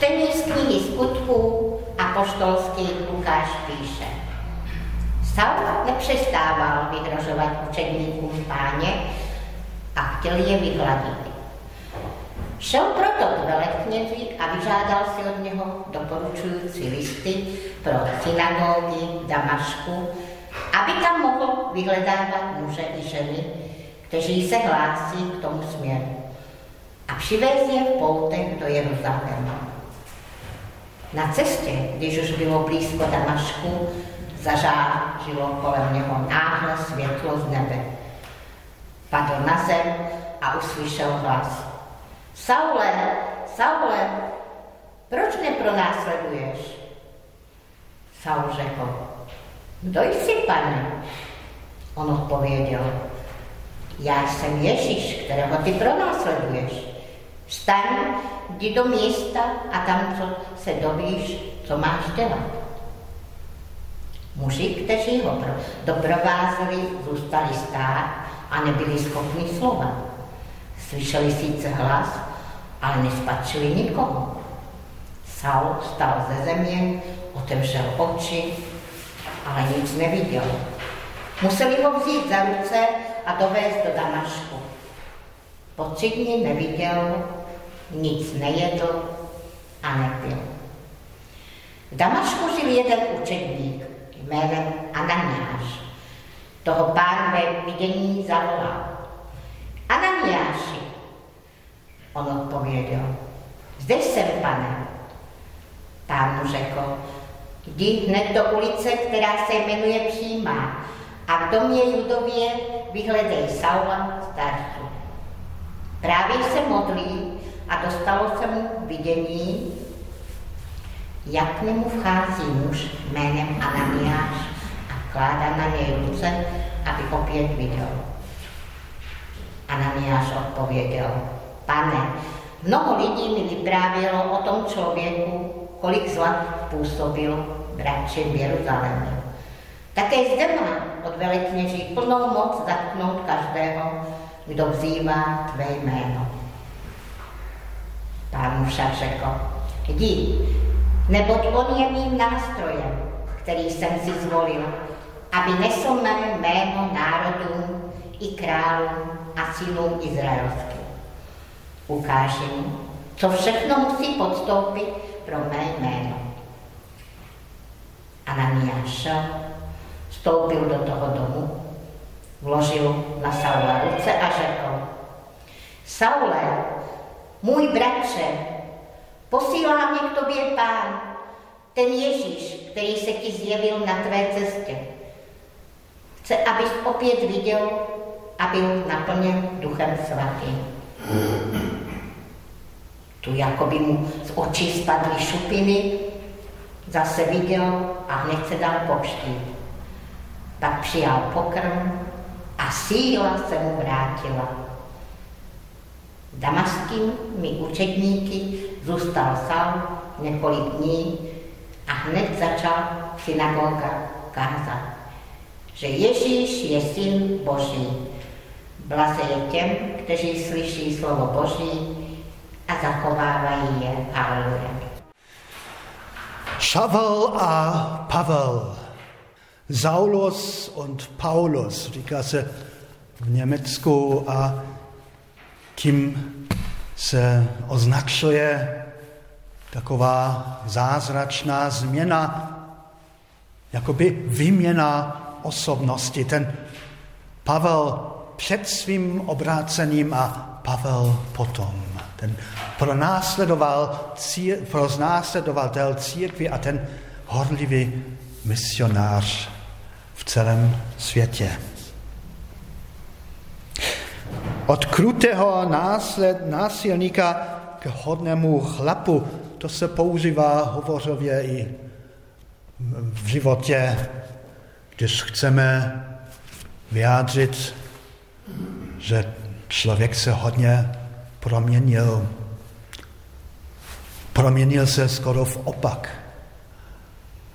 čtení z knihy skutků a poštolský Lukáš píše. Saul nepřestával vyhrožovat učedníkům páně a chtěl je vyhladit. Šel proto k veleknězi a vyžádal si od něho doporučující listy pro synagogy v Damašku, aby tam mohl vyhledávat muže i ženy, kteří se hlásí k tomu směru a přivez je v poutech do Jeruzaléma. Na cestě, když už bylo blízko Damašku, zažážilo kolem něho náhle světlo z nebe. Padl na zem a uslyšel hlas. Saule, Saule, proč nepronásleduješ? Saul řekl, kdo jsi, pane? On odpověděl, já jsem Ježíš, kterého ty pronásleduješ. Vstaň, jdi do města a tam co se dovíš, co máš dělat. Muži, kteří ho doprovázeli, zůstali stát a nebyli schopni slova. Slyšeli sice hlas, ale nespatřili nikoho. Saul stal ze země, otevřel oči, ale nic neviděl. Museli ho vzít za ruce a dovést do Damašku. Po tři dny neviděl, nic nejedl a nepil. V Damašku žil jeden učedník jménem Ananiáš. Toho pán ve vidění zavolal. Ananiáši, on odpověděl, zde jsem, pane. Pán mu řekl, jdi hned do ulice, která se jmenuje Přímá a v domě Judově vyhledej Saula starcu. Právě se modlí a dostalo se mu vidění, jak k němu vchází muž jménem Ananiáš a kládá na něj ruce, aby opět viděl. Ananiáš odpověděl, pane, mnoho lidí mi vyprávělo o tom člověku, kolik zla působil bratři v Jeruzalémě. Také zde má od velekněží plnou moc zatknout každého, kdo vzývá tvé jméno. Pán však řekl, jdi, neboť on je mým nástrojem, který jsem si zvolil, aby nesl mé jméno národům i králům a synům izraelským. Ukáži mu, co všechno musí podstoupit pro mé jméno. Ananiáš šel, vstoupil do toho domu, vložil na Saula ruce a řekl, Saule, můj bratře, posílá mě k tobě pán, ten Ježíš, který se ti zjevil na tvé cestě. Chce, abys opět viděl a byl naplněn duchem svatým. Tu jako by mu z očí spadly šupiny, zase viděl a hned se dal pokštít. Pak přijal pokrm a síla se mu vrátila. Damaskými učedníky zůstal sám několik dní a hned začal synagoga kázat, že Ježíš je syn Boží. Blaze je těm, kteří slyší slovo Boží a zachovávají je. Aleluja. Šavel a Pavel, Saulus und Paulus, říká se v Německu a tím se označuje taková zázračná změna, jakoby výměna osobnosti. Ten Pavel před svým obrácením a Pavel potom. Ten pronásledoval, pronásledovatel církvy a ten horlivý misionář v celém světě. Od krutého násled, násilníka k hodnému chlapu, to se používá hovořově i v životě, když chceme vyjádřit, že člověk se hodně proměnil. Proměnil se skoro v opak.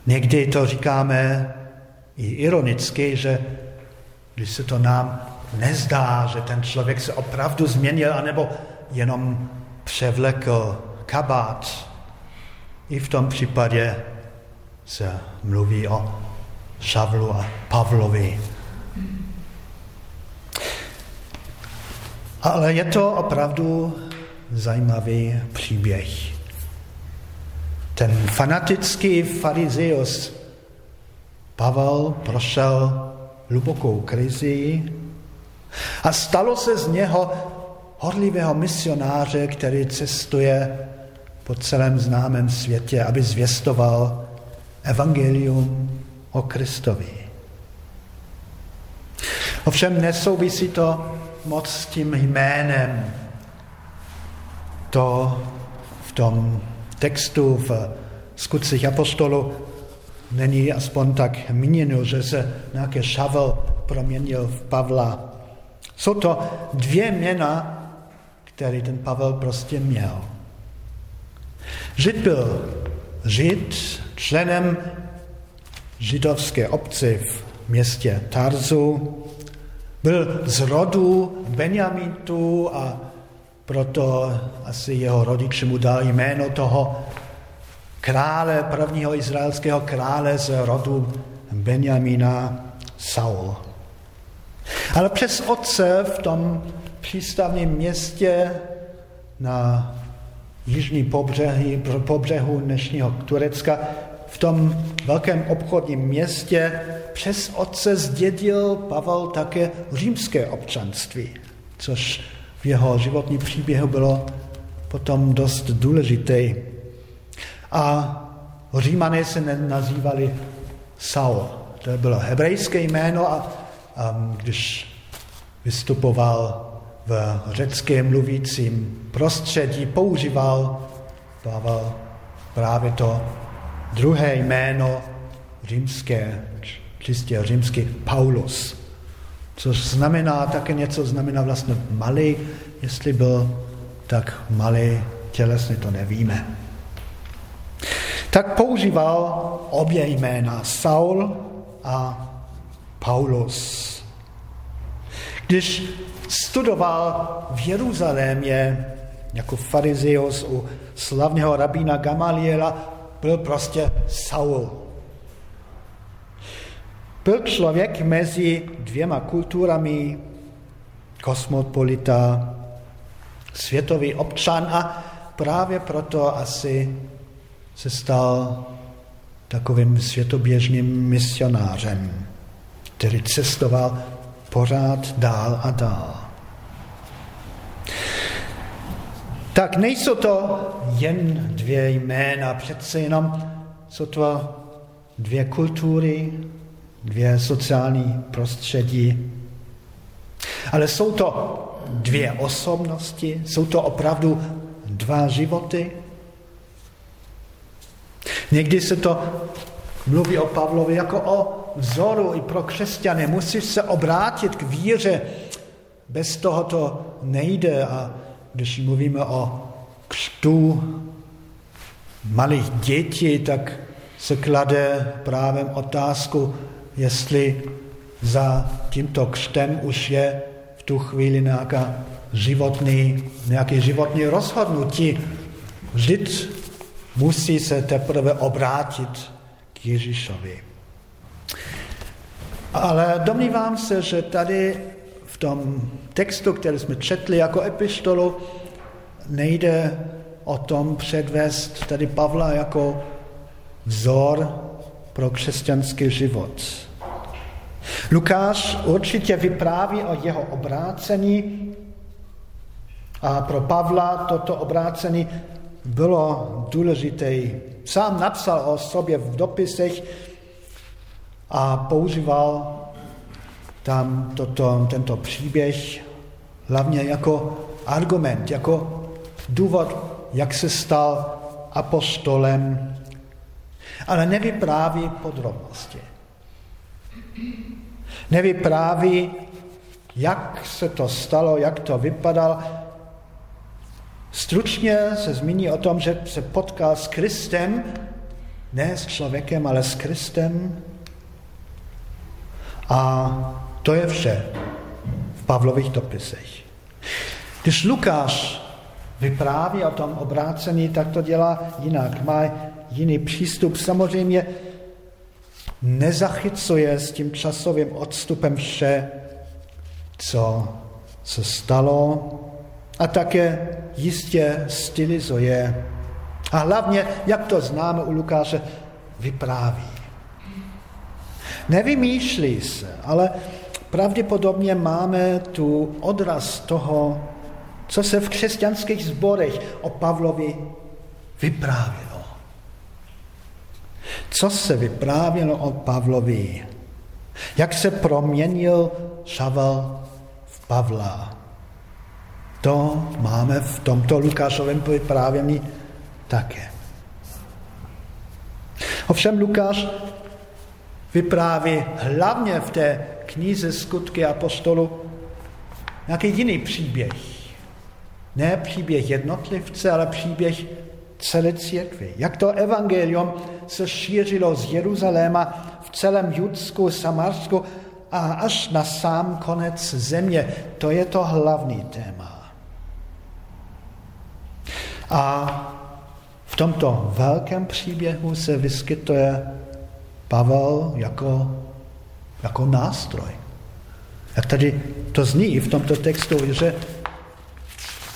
Někdy to říkáme i ironicky, že když se to nám nezdá, že ten člověk se opravdu změnil, anebo jenom převlekl kabát i v tom případě se mluví o Šavlu a Pavlovi. Ale je to opravdu zajímavý příběh. Ten fanatický farizeus Pavel prošel hlubokou krizi a stalo se z něho horlivého misionáře, který cestuje po celém známém světě, aby zvěstoval evangelium o Kristovi. Ovšem nesouvisí to moc s tím jménem. To v tom textu v skutcích apostolu není aspoň tak míněno, že se nějaký šavel proměnil v Pavla. Jsou to dvě jména, které ten Pavel prostě měl. Žid byl Žid, členem židovské obce v městě Tarzu, byl z rodu Benjamitu a proto asi jeho rodiče mu dal jméno toho krále, prvního izraelského krále z rodu Benjamina Saul. Ale přes otce v tom přístavním městě na jižní pobřehy, pobřehu dnešního Turecka, v tom velkém obchodním městě přes otce zdědil Pavel také římské občanství, což v jeho životní příběhu bylo potom dost důležité. A římané se nazývali Saul. To bylo hebrejské jméno a když vystupoval v řeckém mluvícím prostředí, používal Pavel právě to druhé jméno římské, čistě římský Paulus, což znamená také něco, znamená vlastně malý, jestli byl tak malý tělesně, to nevíme. Tak používal obě jména Saul a Paulus. Když studoval v Jeruzalémě jako farizeus u slavného rabína Gamaliela, byl prostě Saul. Byl člověk mezi dvěma kulturami, kosmopolita, světový občan a právě proto asi se stal takovým světoběžným misionářem, který cestoval pořád dál a dál. Tak nejsou to jen dvě jména, přece jenom jsou to dvě kultury, dvě sociální prostředí. Ale jsou to dvě osobnosti, jsou to opravdu dva životy. Někdy se to mluví o Pavlovi jako o vzoru i pro křesťany. Musíš se obrátit k víře. Bez toho to nejde. A když mluvíme o křtu malých dětí, tak se klade právě otázku, jestli za tímto křtem už je v tu chvíli nějaká životní, nějaké životní rozhodnutí. Vždyť musí se teprve obrátit k Ježíšovi. Ale domnívám se, že tady v tom textu, který jsme četli jako epištolu, nejde o tom předvést tady Pavla jako vzor pro křesťanský život. Lukáš určitě vypráví o jeho obrácení a pro Pavla toto obrácení bylo důležité. Sám napsal o sobě v dopisech a používal tam toto, tento příběh hlavně jako argument, jako důvod, jak se stal apostolem, ale nevypráví podrobnosti. Nevypráví, jak se to stalo, jak to vypadalo. Stručně se zmíní o tom, že se potkal s Kristem, ne s člověkem, ale s Kristem. A to je vše v Pavlových dopisech. Když Lukáš vypráví o tom obrácení, tak to dělá jinak. Má jiný přístup. Samozřejmě nezachycuje s tím časovým odstupem vše, co se stalo a také jistě stylizuje. A hlavně, jak to známe u Lukáše, vypráví. Nevymýšlí se, ale pravděpodobně máme tu odraz toho, co se v křesťanských zborech o Pavlovi vyprávělo. Co se vyprávělo o Pavlovi? Jak se proměnil Šavel v Pavla? To máme v tomto Lukášovém vyprávění také. Ovšem Lukáš vypráví hlavně v té knize Skutky apostolu nějaký jiný příběh. Ne příběh jednotlivce, ale příběh celé církvy. Jak to evangelium se šířilo z Jeruzaléma v celém Judsku, Samarsku a až na sám konec země. To je to hlavní téma. A v tomto velkém příběhu se vyskytuje Pavel jako, jako nástroj. Jak tady to zní i v tomto textu, že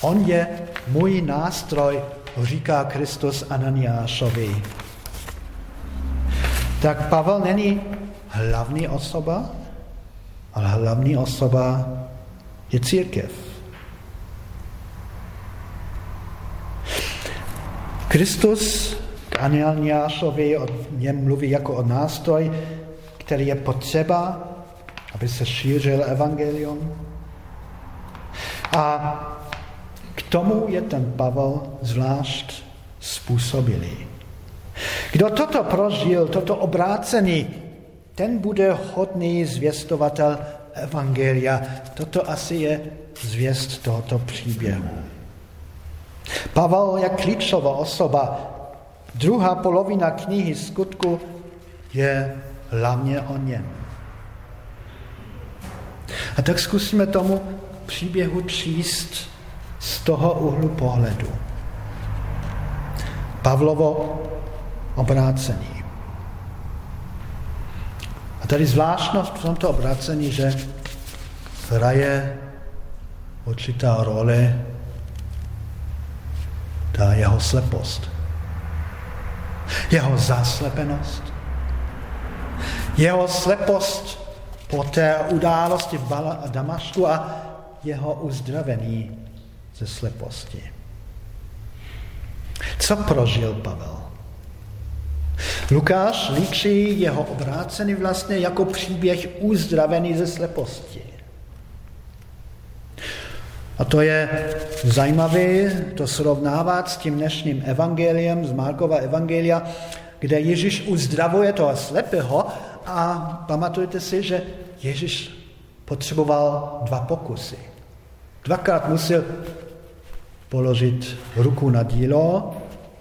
on je můj nástroj, říká Kristus Ananiášovi. Tak Pavel není hlavní osoba, ale hlavní osoba je církev. Kristus k Ananiášovi o něm mluví jako o nástroj, který je potřeba, aby se šířil evangelium. A k tomu je ten Pavel zvlášť způsobilý. Kdo toto prožil, toto obrácení, ten bude hodný zvěstovatel evangelia. Toto asi je zvěst tohoto příběhu. Pavel je klíčová osoba. Druhá polovina knihy skutku je hlavně o něm. A tak zkusíme tomu příběhu číst z toho úhlu pohledu. Pavlovo obrácení. A tady zvláštnost v tomto obrácení, že hraje určitá role ta jeho slepost, jeho zaslepenost, jeho slepost po té události v Damašku a jeho uzdravení ze sleposti. Co prožil Pavel? Lukáš líčí jeho obrácený vlastně jako příběh uzdravený ze sleposti. A to je zajímavé to srovnávat s tím dnešním evangeliem, z Markova evangelia, kde Ježíš uzdravuje toho slepého a pamatujte si, že Ježíš potřeboval dva pokusy. Dvakrát musel položit ruku na dílo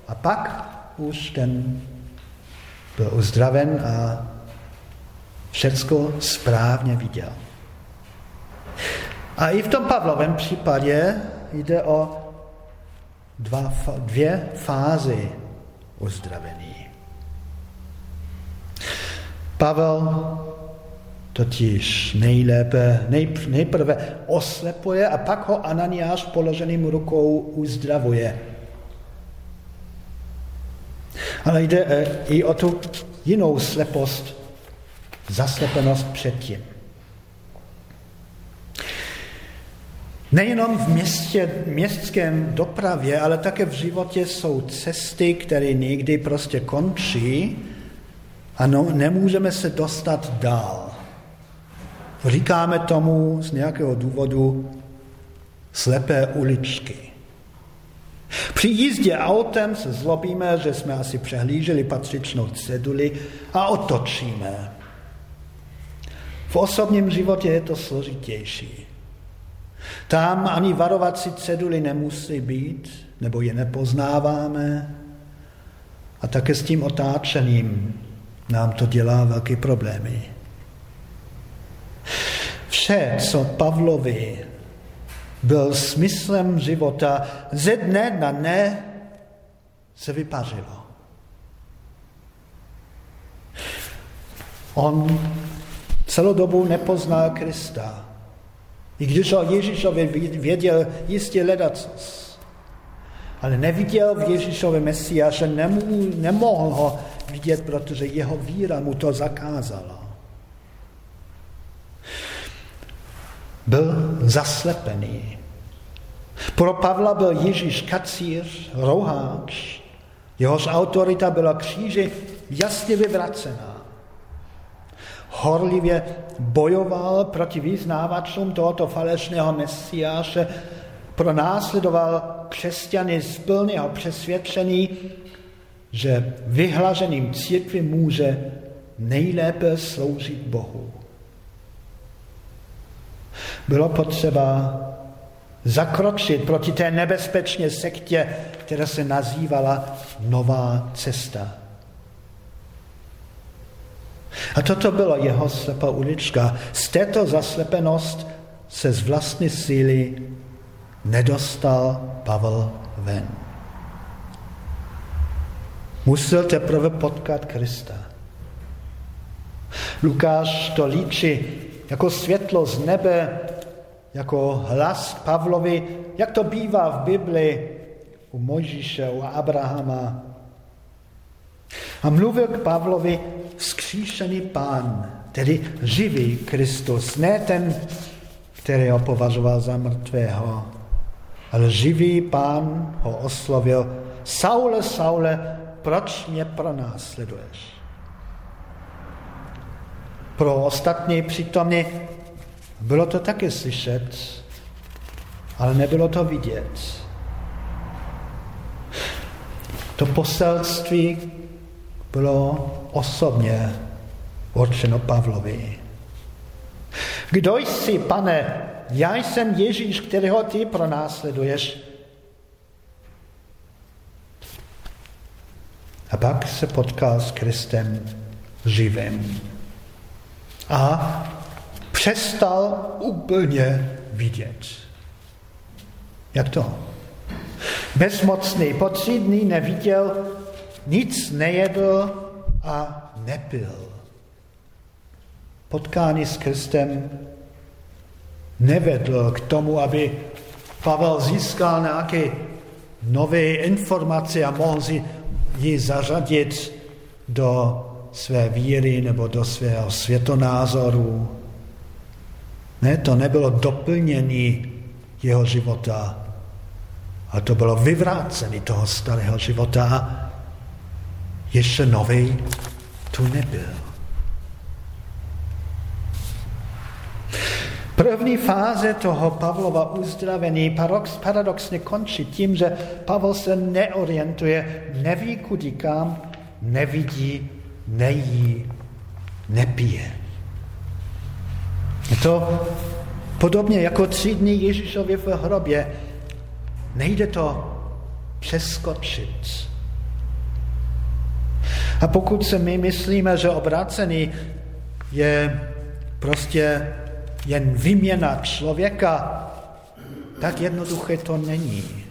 a pak už ten byl uzdraven a všecko správně viděl. A i v tom Pavlovém případě jde o dva, dvě fázy uzdravení. Pavel totiž nejlépe, nejprve oslepuje a pak ho Ananiáš položeným rukou uzdravuje. Ale jde eh, i o tu jinou slepost, zaslepenost předtím. Nejenom v městě, městském dopravě, ale také v životě jsou cesty, které někdy prostě končí a no, nemůžeme se dostat dál. Říkáme tomu z nějakého důvodu slepé uličky. Při jízdě autem se zlobíme, že jsme asi přehlíželi patřičnou ceduli a otočíme. V osobním životě je to složitější. Tam ani varovací ceduly nemusí být, nebo je nepoznáváme. A také s tím otáčením nám to dělá velké problémy. Vše, co Pavlovi byl smyslem života, ze dne na ne se vypařilo. On celou dobu nepoznal Krista. I když o Ježíšovi věděl jistě ledat, ale neviděl v Ježíšovi Mesiáše, nemohl ho vidět, protože jeho víra mu to zakázala. Byl zaslepený. Pro Pavla byl Ježíš kacíř, roháč, jehož autorita byla kříži jasně vyvracená. Horlivě bojoval proti vyznávačům tohoto falešného mesiáše, pronásledoval křesťany z plného přesvědčení, že vyhlaženým církvi může nejlépe sloužit Bohu. Bylo potřeba zakročit proti té nebezpečné sektě, která se nazývala Nová cesta. A toto byla jeho slepá ulička. Z této zaslepenost se z vlastní síly nedostal Pavel ven. Musel teprve potkat Krista. Lukáš to líčí jako světlo z nebe, jako hlas Pavlovi, jak to bývá v Bibli u Mojžíše, u Abrahama. A mluvil k Pavlovi vzkříšený pán, tedy živý Kristus, ne ten, který ho považoval za mrtvého, ale živý pán ho oslovil, Saule, Saule, proč mě pronásleduješ? Pro ostatní přítomní bylo to také slyšet, ale nebylo to vidět. To poselství bylo osobně určeno Pavlovi. Kdo jsi, pane? Já jsem Ježíš, kterého ty pronásleduješ. A pak se potkal s Kristem živým. A přestal úplně vidět. Jak to? Bezmocný, po tři dny neviděl, nic nejedl a nepil. Potkání s Kristem nevedl k tomu, aby Pavel získal nějaké nové informace a mohl si ji zařadit do své víry nebo do svého světonázoru. Ne, to nebylo doplnění jeho života, ale to bylo vyvrácení toho starého života. Ještě nový tu nebyl. První fáze toho Pavlova uzdravení paradoxně končí tím, že Pavel se neorientuje, neví kudy kam, nevidí, nejí, nepije. Je to podobně jako tři dny Ježíšově v hrobě. Nejde to přeskočit. A pokud se my myslíme, že obrácený je prostě jen vyměna člověka, tak jednoduché to není.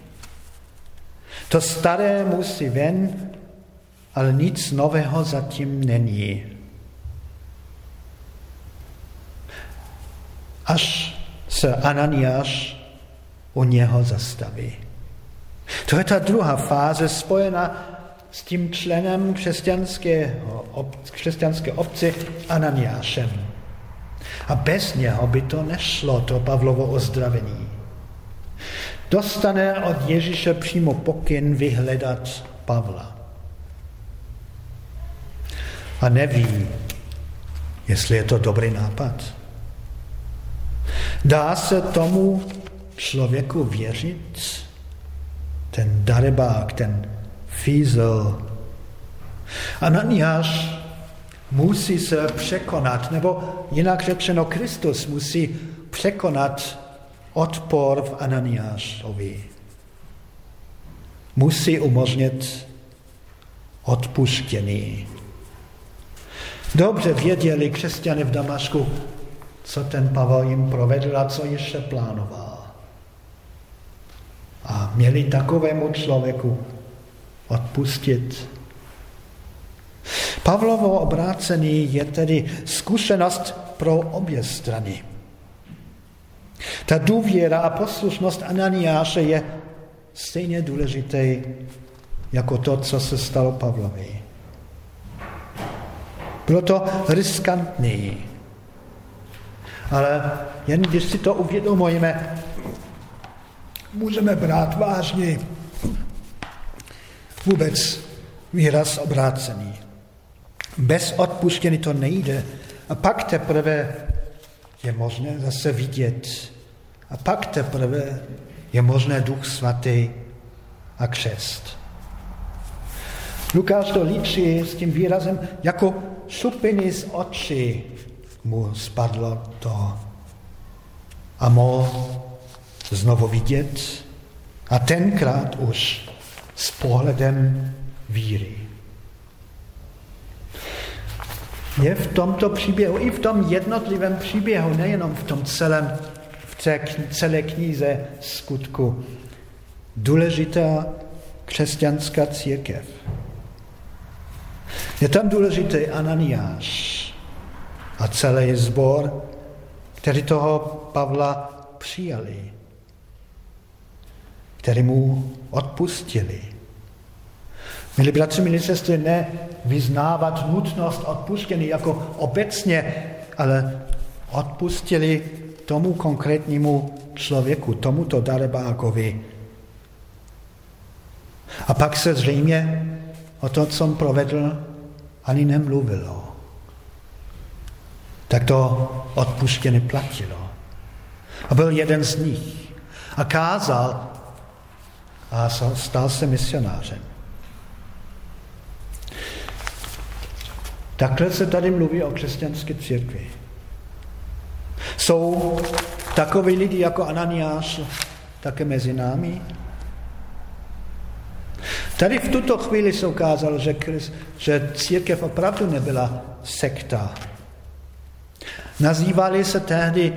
To staré musí ven, ale nic nového zatím není. Až se Ananiáš u něho zastaví. To je ta druhá fáze spojená s tím členem křesťanského, křesťanské obce Ananiášem. A bez něho by to nešlo, to Pavlovo ozdravení. Dostane od Ježíše přímo pokyn vyhledat Pavla. A neví, jestli je to dobrý nápad. Dá se tomu člověku věřit? Ten darebák, ten fízel. Ananiáš musí se překonat, nebo jinak řečeno Kristus musí překonat odpor v Ananiášovi. Musí umožnit odpuštění. Dobře věděli křesťany v Damašku, co ten Pavel jim provedl a co ještě plánoval. A měli takovému člověku odpustit. Pavlovo obrácení je tedy zkušenost pro obě strany. Ta důvěra a poslušnost Ananiáše je stejně důležitý jako to, co se stalo Pavlovi. Bylo to riskantní, ale jen když si to uvědomujeme, můžeme brát vážně vůbec výraz obrácený. Bez odpuštění to nejde. A pak teprve je možné zase vidět. A pak teprve je možné duch svatý a křest. Lukáš to líčí s tím výrazem, jako šupiny z očí mu spadlo to a mohl znovu vidět a tenkrát už s pohledem víry. Je v tomto příběhu, i v tom jednotlivém příběhu, nejenom v tom celém, v té celé knize skutku, důležitá křesťanská církev. Je tam důležitý Ananiáš a celý zbor, který toho Pavla přijali, který mu odpustili. Milí bratři, milí sestry, ne vyznávat nutnost odpuštění jako obecně, ale odpustili tomu konkrétnímu člověku, tomuto darebákovi. A pak se zřejmě o to, co provedl, ani nemluvilo. Tak to odpuštění platilo. A byl jeden z nich. A kázal a stal se misionářem. Takhle se tady mluví o křesťanské církvi. Jsou takoví lidi jako Ananiáš také mezi námi? Tady v tuto chvíli se ukázalo, že, že církev opravdu nebyla sekta. Nazývali se tehdy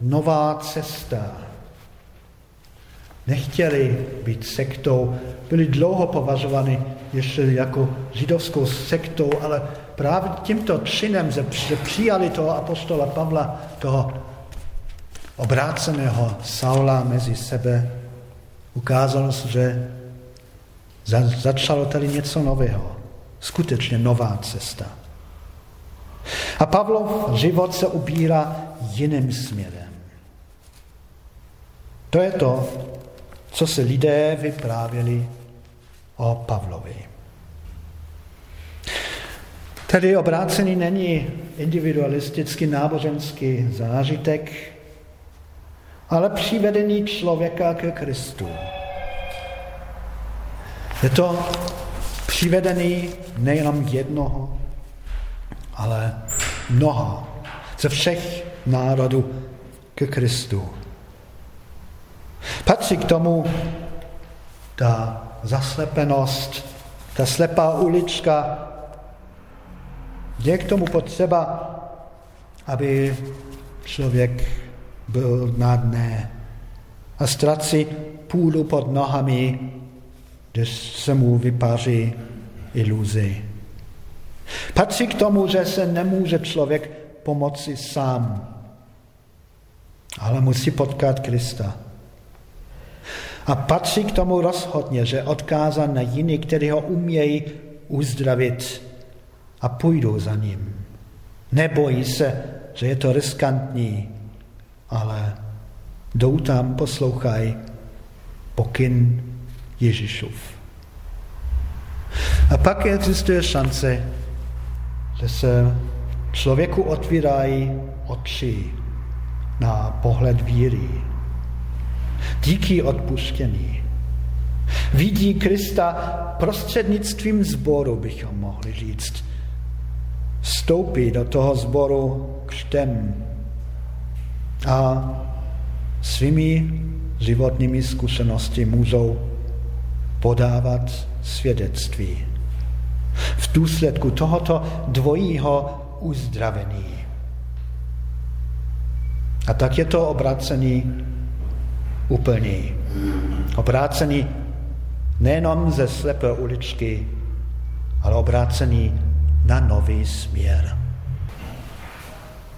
Nová cesta. Nechtěli být sektou, byli dlouho považovány ještě jako židovskou sektou, ale právě tímto činem, že přijali toho apostola Pavla, toho obráceného Saula mezi sebe, ukázalo se, že začalo tady něco nového. Skutečně nová cesta. A Pavlov život se ubírá jiným směrem. To je to, co se lidé vyprávěli o Pavlovi. Tedy obrácený není individualistický náboženský zážitek, ale přivedení člověka ke Kristu. Je to přivedení nejenom jednoho, ale mnoha ze všech národů ke Kristu. Patří k tomu ta zaslepenost, ta slepá ulička, je k tomu potřeba, aby člověk byl na dne a ztrací půdu pod nohami, když se mu vypaří iluzi. Patří k tomu, že se nemůže člověk pomoci sám, ale musí potkat Krista. A patří k tomu rozhodně, že odkázá na jiný, který ho umějí uzdravit a půjdou za ním. Nebojí se, že je to riskantní, ale jdou tam, poslouchají pokyn Ježíšův. A pak existuje šance, že se člověku otvírají oči na pohled víry. Díky odpuštění. Vidí Krista prostřednictvím zboru, bychom mohli říct. Vstoupí do toho zboru křtem a svými životními zkušenosti můžou podávat svědectví v důsledku tohoto dvojího uzdravení. A tak je to obrácený úplný. Obrácený nejenom ze slepé uličky, ale obrácený na nový směr.